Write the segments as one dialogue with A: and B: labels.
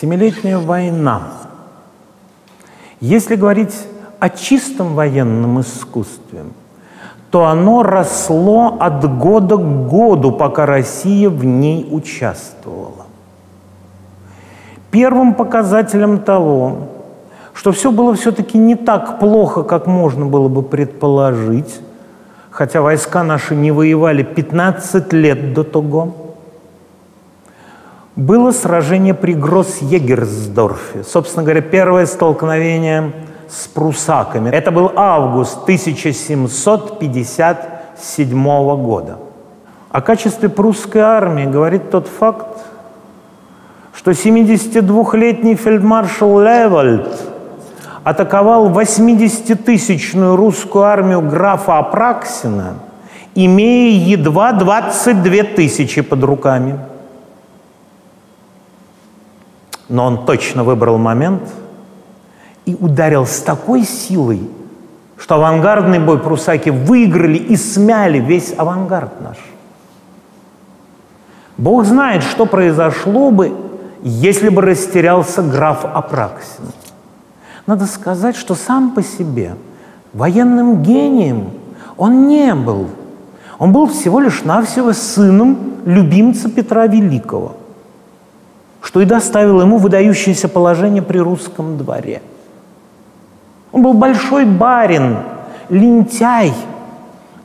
A: Семилетняя война. Если говорить о чистом военном искусстве, то оно росло от года к году, пока Россия в ней участвовала. Первым показателем того, что все было все-таки не так плохо, как можно было бы предположить, хотя войска наши не воевали 15 лет до того, было сражение при Гросс-Егерсдорфе. Собственно говоря, первое столкновение с прусаками. Это был август 1757 года. О качестве прусской армии говорит тот факт, что 72-летний фельдмаршал Левальд атаковал 80-тысячную русскую армию графа Апраксина, имея едва 22 тысячи под руками – но он точно выбрал момент и ударил с такой силой, что авангардный бой прусаки выиграли и смяли весь авангард наш. Бог знает, что произошло бы, если бы растерялся граф Апраксин. Надо сказать, что сам по себе военным гением он не был. Он был всего лишь навсего сыном любимца Петра Великого – что и доставило ему выдающееся положение при русском дворе. Он был большой барин, лентяй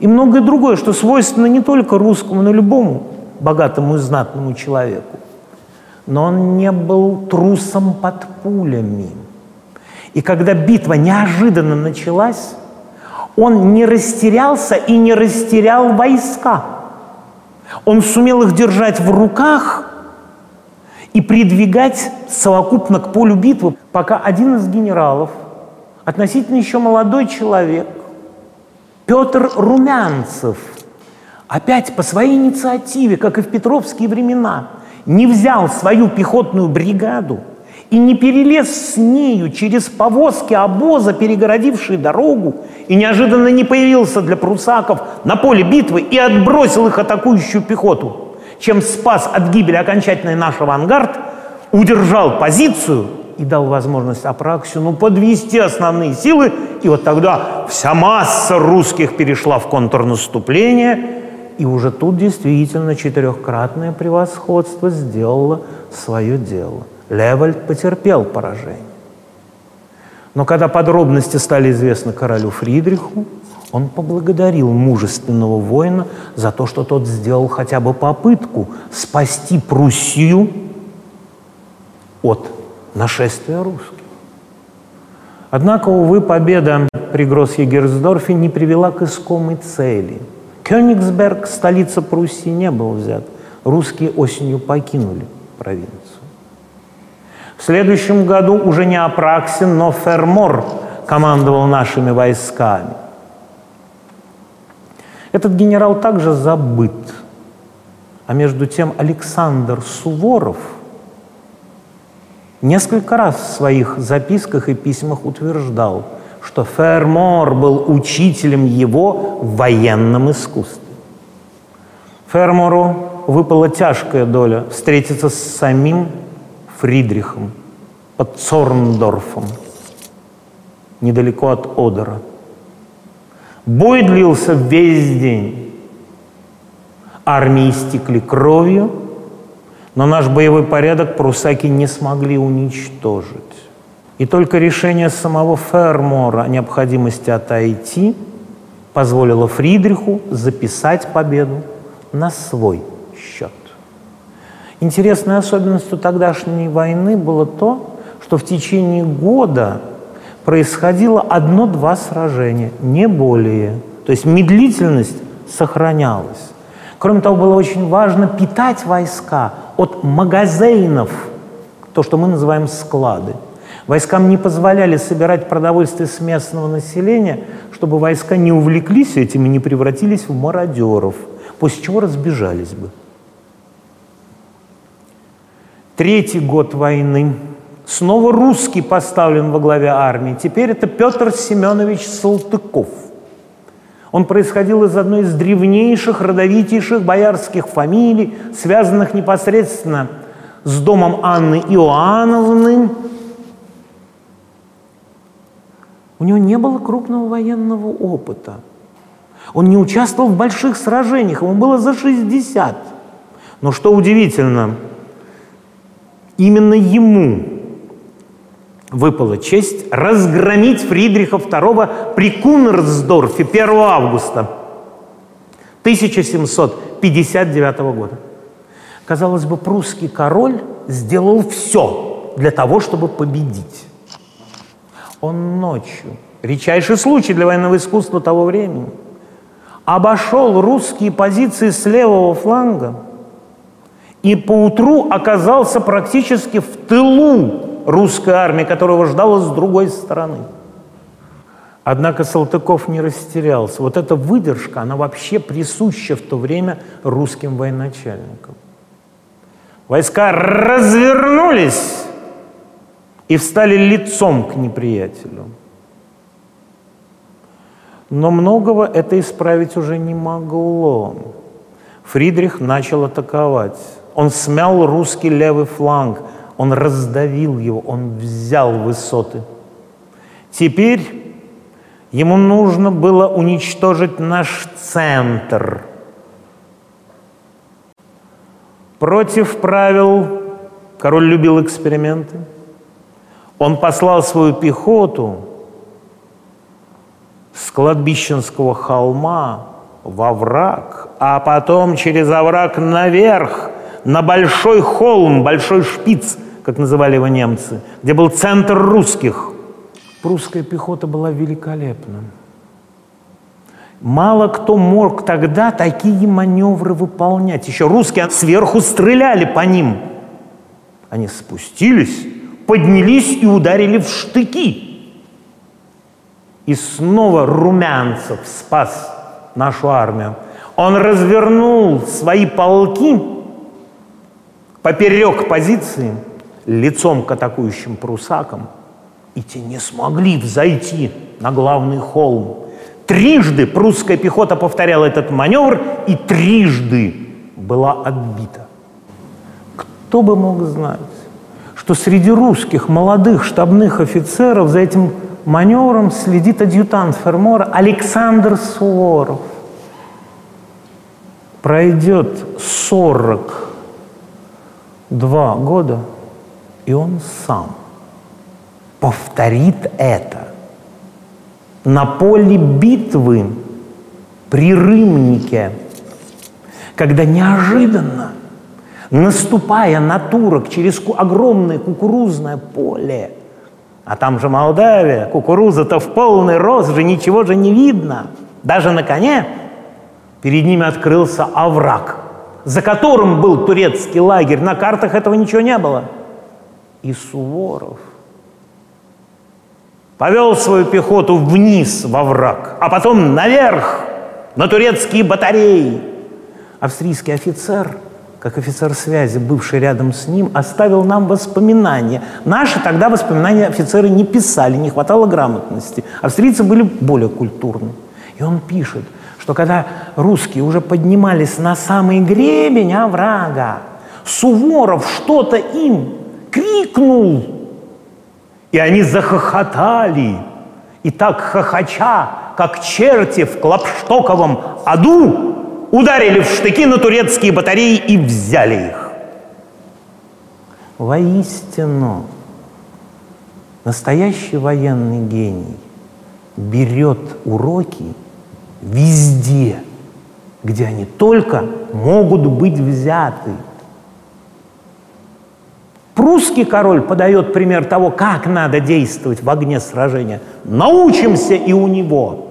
A: и многое другое, что свойственно не только русскому, но и любому богатому и знатному человеку. Но он не был трусом под пулями. И когда битва неожиданно началась, он не растерялся и не растерял войска. Он сумел их держать в руках – и придвигать совокупно к полю битвы, пока один из генералов, относительно еще молодой человек, Петр Румянцев, опять по своей инициативе, как и в петровские времена, не взял свою пехотную бригаду и не перелез с нею через повозки обоза, перегородившие дорогу, и неожиданно не появился для прусаков на поле битвы и отбросил их атакующую пехоту – чем спас от гибели окончательный наш авангард, удержал позицию и дал возможность Апраксию ну, подвести основные силы, и вот тогда вся масса русских перешла в контрнаступление, и уже тут действительно четырехкратное превосходство сделало свое дело. Левальд потерпел поражение. Но когда подробности стали известны королю Фридриху, он поблагодарил мужественного воина за то, что тот сделал хотя бы попытку спасти Пруссию от нашествия русских. Однако, увы, победа при Гросс-Егерсдорфе не привела к искомой цели. Кёнигсберг, столица Пруссии, не был взят. Русские осенью покинули провинцию. В следующем году уже не Апраксин, но Фермор командовал нашими войсками – этот генерал также забыт. А между тем Александр Суворов несколько раз в своих записках и письмах утверждал, что Фермор был учителем его в военном искусстве. Фермору выпала тяжкая доля встретиться с самим Фридрихом под Цорндорфом, недалеко от Одера – Бой длился весь день. Армии истекли кровью, но наш боевой порядок прусаки не смогли уничтожить. И только решение самого Фермора о необходимости отойти позволило Фридриху записать победу на свой счет. Интересной особенностью тогдашней войны было то, что в течение года происходило одно-два сражения, не более. То есть медлительность сохранялась. Кроме того, было очень важно питать войска от магазинов, то, что мы называем склады. Войскам не позволяли собирать продовольствие с местного населения, чтобы войска не увлеклись этим и не превратились в мародеров, после чего разбежались бы. Третий год войны. Снова русский поставлен во главе армии. Теперь это Петр Семенович Салтыков. Он происходил из одной из древнейших, родовитейших боярских фамилий, связанных непосредственно с домом Анны Иоанновны. У него не было крупного военного опыта. Он не участвовал в больших сражениях, ему было за 60. Но что удивительно – Именно ему выпала честь разгромить Фридриха II при Кунерсдорфе 1 августа 1759 года. Казалось бы, прусский король сделал все для того, чтобы победить. Он ночью, редчайший случай для военного искусства того времени, обошел русские позиции с левого фланга – и поутру оказался практически в тылу русской армии, которого ждала с другой стороны. Однако Салтыков не растерялся. Вот эта выдержка, она вообще присуща в то время русским военачальникам. Войска развернулись и встали лицом к неприятелю. Но многого это исправить уже не могло. Фридрих начал атаковать. Он смял русский левый фланг, он раздавил его, он взял высоты. Теперь ему нужно было уничтожить наш центр. Против правил король любил эксперименты. Он послал свою пехоту с кладбищенского холма во враг, а потом через овраг наверх на большой холм, большой шпиц, как называли его немцы, где был центр русских. Прусская пехота была великолепна. Мало кто мог тогда такие маневры выполнять. Еще русские сверху стреляли по ним. Они спустились, поднялись и ударили в штыки. И снова Румянцев спас нашу армию. Он развернул свои полки поперек позиции, лицом к атакующим прусакам, и те не смогли взойти на главный холм. Трижды прусская пехота повторяла этот маневр, и трижды была отбита. Кто бы мог знать, что среди русских молодых штабных офицеров за этим маневром следит адъютант Фермора Александр Суворов. Пройдет 40 два года, и он сам повторит это на поле битвы при Рымнике, когда неожиданно, наступая на турок через огромное кукурузное поле, а там же Молдавия, кукуруза-то в полный рост же, ничего же не видно, даже на коне, перед ними открылся овраг – за которым был турецкий лагерь, на картах этого ничего не было. И Суворов повел свою пехоту вниз во враг, а потом наверх, на турецкие батареи. Австрийский офицер, как офицер связи, бывший рядом с ним, оставил нам воспоминания. Наши тогда воспоминания офицеры не писали, не хватало грамотности. Австрийцы были более культурны. И он пишет – что когда русские уже поднимались на самый гребень оврага, Суворов что-то им крикнул, и они захохотали. И так хохоча, как черти в Клопштоковом аду, ударили в штыки на турецкие батареи и взяли их. Воистину, настоящий военный гений берет уроки везде, где они только могут быть взяты. Прусский король подает пример того, как надо действовать в огне сражения. Научимся и у него.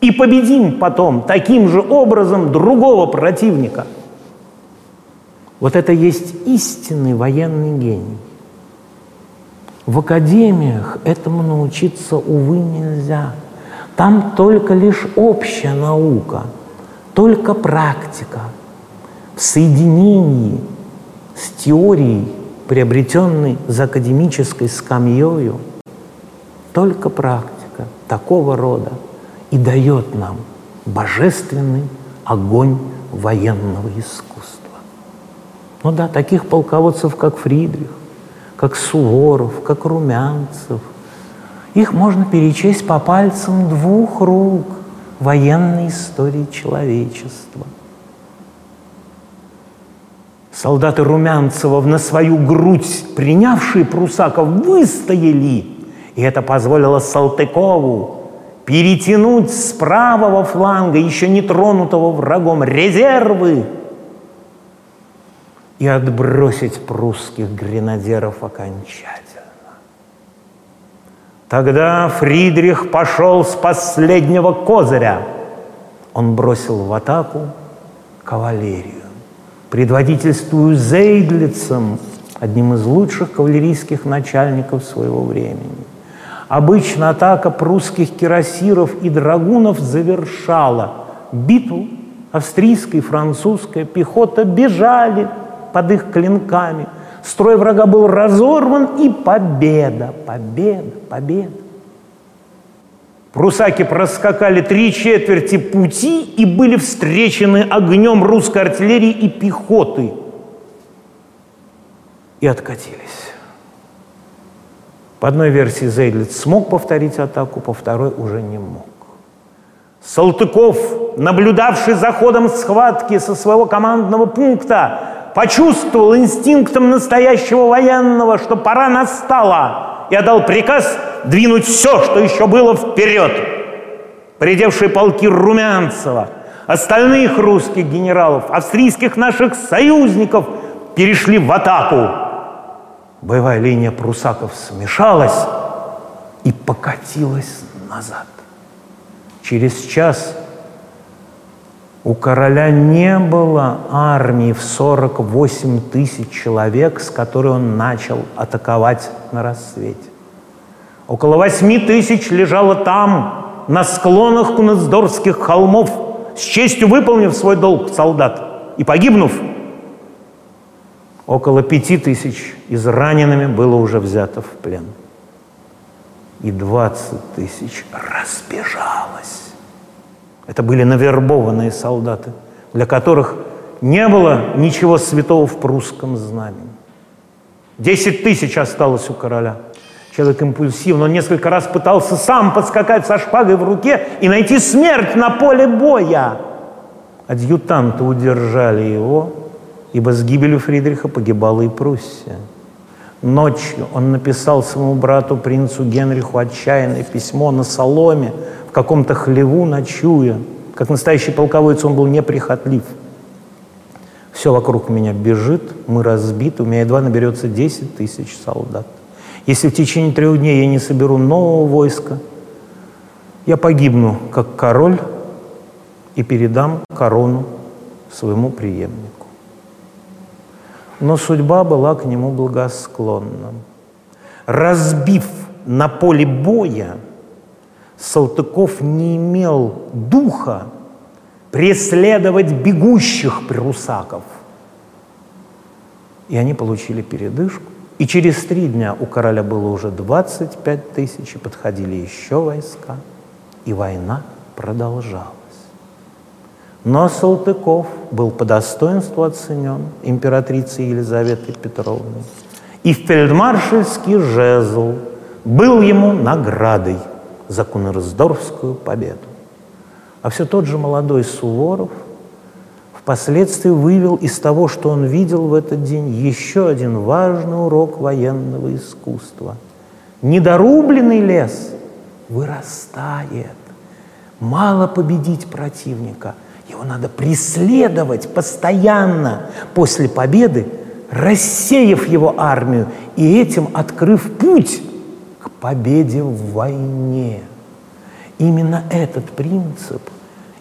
A: И победим потом таким же образом другого противника. Вот это есть истинный военный гений. В академиях этому научиться, увы, нельзя. Там только лишь общая наука, только практика в соединении с теорией приобретенный за академической скамьей, только практика такого рода и дает нам божественный огонь военного искусства. Ну да, таких полководцев, как Фридрих, как Суворов, как Румянцев, их можно перечесть по пальцам двух рук военной истории человечества. Солдаты Румянцева на свою грудь, принявшие прусаков, выстояли, и это позволило Салтыкову перетянуть с правого фланга, еще не тронутого врагом, резервы и отбросить прусских гренадеров окончательно. Тогда Фридрих пошел с последнего козыря. Он бросил в атаку кавалерию, предводительствуя Зейдлицем, одним из лучших кавалерийских начальников своего времени. Обычно атака прусских кирасиров и драгунов завершала битву. Австрийская и французская пехота бежали под их клинками. Строй врага был разорван, и победа, победа, победа. Прусаки проскакали три четверти пути и были встречены огнем русской артиллерии и пехоты. И откатились. По одной версии Зейдлиц смог повторить атаку, по второй уже не мог. Салтыков, наблюдавший за ходом схватки со своего командного пункта, почувствовал инстинктом настоящего военного, что пора настала, и отдал приказ двинуть все, что еще было вперед. Придевшие полки Румянцева, остальных русских генералов, австрийских наших союзников перешли в атаку боевая линия прусаков смешалась и покатилась назад. Через час у короля не было армии в 48 тысяч человек, с которой он начал атаковать на рассвете. Около 8 тысяч лежало там, на склонах Кунацдорских холмов, с честью выполнив свой долг солдат и погибнув – Около пяти тысяч израненными было уже взято в плен. И 20 тысяч разбежалось. Это были навербованные солдаты, для которых не было ничего святого в прусском знамени. Десять тысяч осталось у короля. Человек импульсивный, он несколько раз пытался сам подскакать со шпагой в руке и найти смерть на поле боя. Адъютанты удержали его, ибо с гибелью Фридриха погибала и Пруссия. Ночью он написал своему брату, принцу Генриху, отчаянное письмо на соломе, в каком-то хлеву ночуя. Как настоящий полководец он был неприхотлив. Все вокруг меня бежит, мы разбиты, у меня едва наберется 10 тысяч солдат. Если в течение трех дней я не соберу нового войска, я погибну как король и передам корону своему преемнику. Но судьба была к нему благосклонна. Разбив на поле боя, Салтыков не имел духа преследовать бегущих прусаков. И они получили передышку. И через три дня у короля было уже 25 тысяч, и подходили еще войска, и война продолжалась. Но Салтыков был по достоинству оценен императрицей Елизаветой Петровной. И фельдмаршальский жезл был ему наградой за Кунерсдорфскую победу. А все тот же молодой Суворов впоследствии вывел из того, что он видел в этот день, еще один важный урок военного искусства. Недорубленный лес вырастает. Мало победить противника – его надо преследовать постоянно после победы, рассеяв его армию и этим открыв путь к победе в войне. Именно этот принцип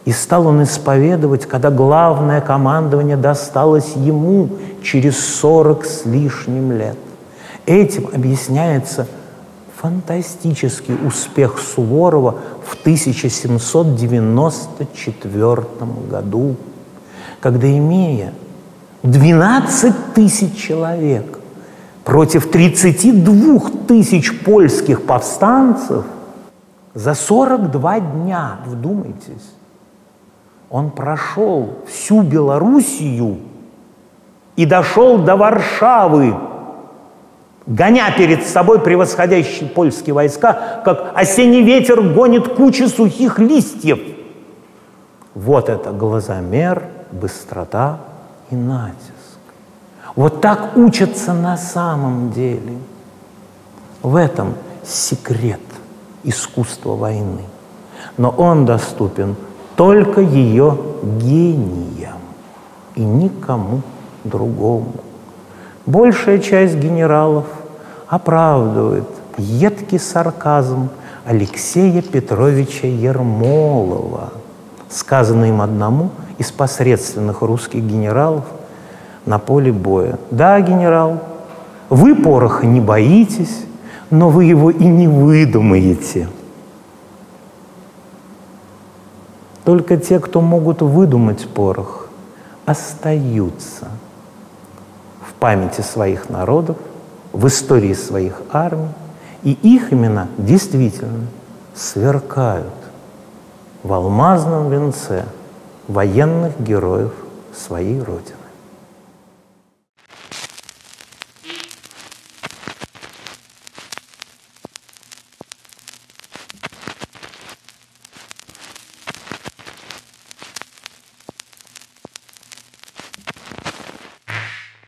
A: и стал он исповедовать, когда главное командование досталось ему через сорок с лишним лет. Этим объясняется – фантастический успех Суворова в 1794 году, когда, имея 12 тысяч человек, против 32 тысяч польских повстанцев за 42 дня, вдумайтесь, он прошел всю Белоруссию и дошел до Варшавы, гоня перед собой превосходящие польские войска, как осенний ветер гонит кучи сухих листьев. Вот это глазомер, быстрота и натиск. Вот так учатся на самом деле. В этом секрет искусства войны. Но он доступен только ее гениям и никому другому. Большая часть генералов оправдывает едкий сарказм Алексея Петровича Ермолова, сказанный им одному из посредственных русских генералов на поле боя. Да, генерал, вы пороха не боитесь, но вы его и не выдумаете. Только те, кто могут выдумать порох, остаются в памяти своих народов, в истории своих армий, и их имена действительно сверкают в алмазном венце военных героев своей Родины.